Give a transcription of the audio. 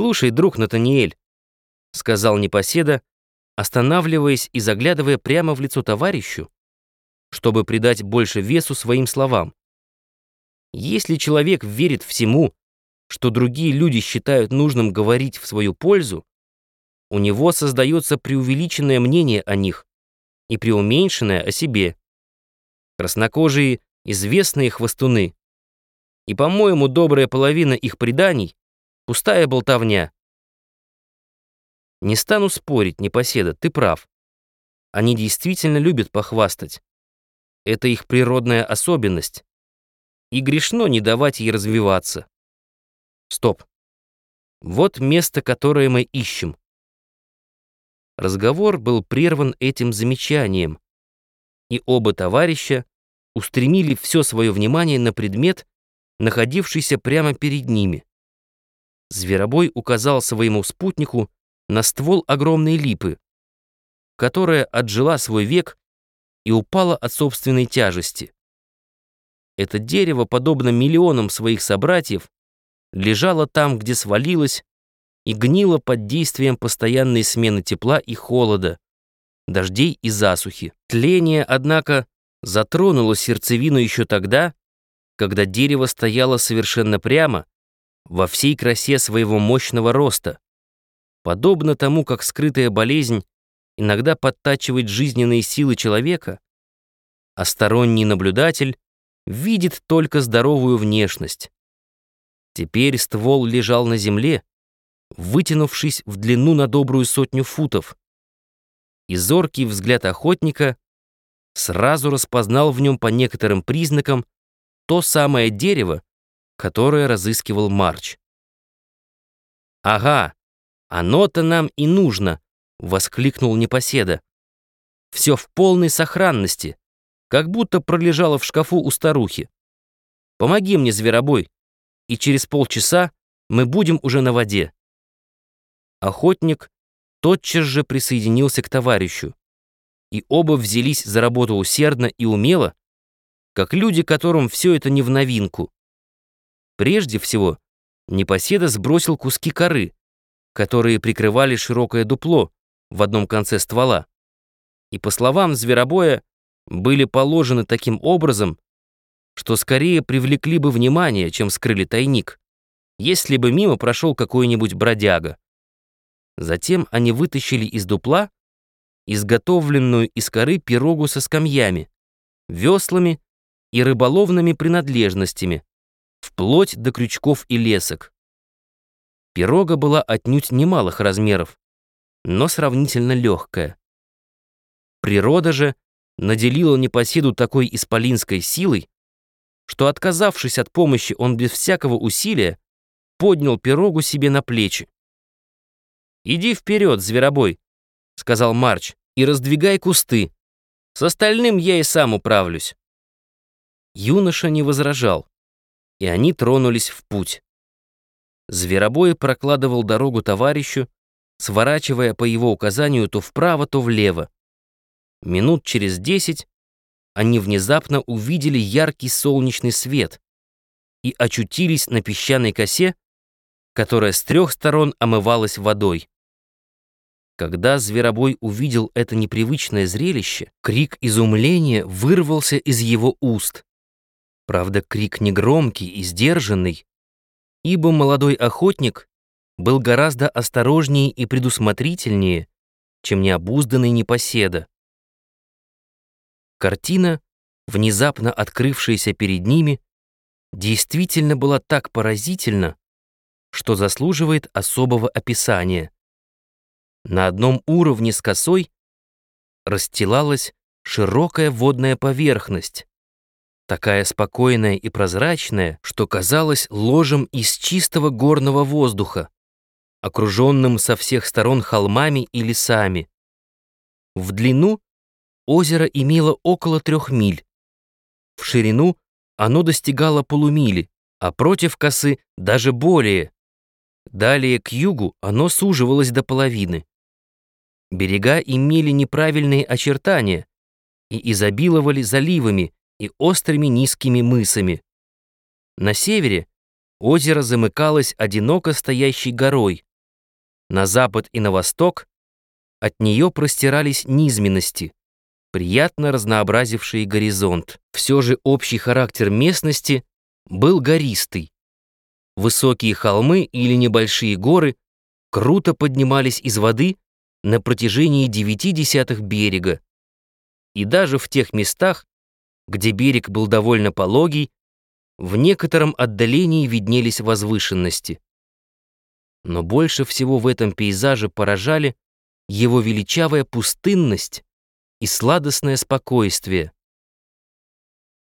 «Слушай, друг Натаниэль», — сказал непоседа, останавливаясь и заглядывая прямо в лицо товарищу, чтобы придать больше весу своим словам. Если человек верит всему, что другие люди считают нужным говорить в свою пользу, у него создается преувеличенное мнение о них и преуменьшенное о себе. Краснокожие — известные хвостуны. И, по-моему, добрая половина их преданий — пустая болтовня. Не стану спорить, непоседа, ты прав. Они действительно любят похвастать. Это их природная особенность. И грешно не давать ей развиваться. Стоп. Вот место, которое мы ищем. Разговор был прерван этим замечанием, и оба товарища устремили все свое внимание на предмет, находившийся прямо перед ними. Зверобой указал своему спутнику на ствол огромной липы, которая отжила свой век и упала от собственной тяжести. Это дерево, подобно миллионам своих собратьев, лежало там, где свалилось, и гнило под действием постоянной смены тепла и холода, дождей и засухи. Тление, однако, затронуло сердцевину еще тогда, когда дерево стояло совершенно прямо, во всей красе своего мощного роста, подобно тому, как скрытая болезнь иногда подтачивает жизненные силы человека, а сторонний наблюдатель видит только здоровую внешность. Теперь ствол лежал на земле, вытянувшись в длину на добрую сотню футов. И зоркий взгляд охотника сразу распознал в нем по некоторым признакам то самое дерево, которое разыскивал Марч. «Ага, оно-то нам и нужно!» — воскликнул Непоседа. «Все в полной сохранности, как будто пролежало в шкафу у старухи. Помоги мне, зверобой, и через полчаса мы будем уже на воде». Охотник тотчас же присоединился к товарищу, и оба взялись за работу усердно и умело, как люди, которым все это не в новинку. Прежде всего, непоседа сбросил куски коры, которые прикрывали широкое дупло в одном конце ствола, и, по словам зверобоя, были положены таким образом, что скорее привлекли бы внимание, чем скрыли тайник, если бы мимо прошел какой-нибудь бродяга. Затем они вытащили из дупла изготовленную из коры пирогу со скамьями, веслами и рыболовными принадлежностями, вплоть до крючков и лесок. Пирога была отнюдь немалых размеров, но сравнительно легкая. Природа же наделила непоседу такой исполинской силой, что, отказавшись от помощи, он без всякого усилия поднял пирогу себе на плечи. «Иди вперед, зверобой», — сказал Марч, — «и раздвигай кусты. С остальным я и сам управлюсь». Юноша не возражал, и они тронулись в путь. Зверобой прокладывал дорогу товарищу, сворачивая по его указанию то вправо, то влево. Минут через десять они внезапно увидели яркий солнечный свет и очутились на песчаной косе, которая с трех сторон омывалась водой. Когда зверобой увидел это непривычное зрелище, крик изумления вырвался из его уст. Правда, крик негромкий и сдержанный, ибо молодой охотник был гораздо осторожнее и предусмотрительнее, чем необузданный непоседа. Картина, внезапно открывшаяся перед ними, действительно была так поразительна, что заслуживает особого описания. На одном уровне с косой расстилалась широкая водная поверхность, такая спокойная и прозрачная, что казалась ложем из чистого горного воздуха, окруженным со всех сторон холмами и лесами. В длину озеро имело около трех миль, в ширину оно достигало полумили, а против косы даже более. Далее к югу оно суживалось до половины. Берега имели неправильные очертания и изобиловали заливами и острыми низкими мысами. На севере озеро замыкалось одиноко стоящей горой, На запад и на восток от нее простирались низменности, приятно разнообразившие горизонт. Все же общий характер местности был гористый. Высокие холмы или небольшие горы круто поднимались из воды на протяжении девяти десятых берега. И даже в тех местах, где берег был довольно пологий, в некотором отдалении виднелись возвышенности. Но больше всего в этом пейзаже поражали его величавая пустынность и сладостное спокойствие.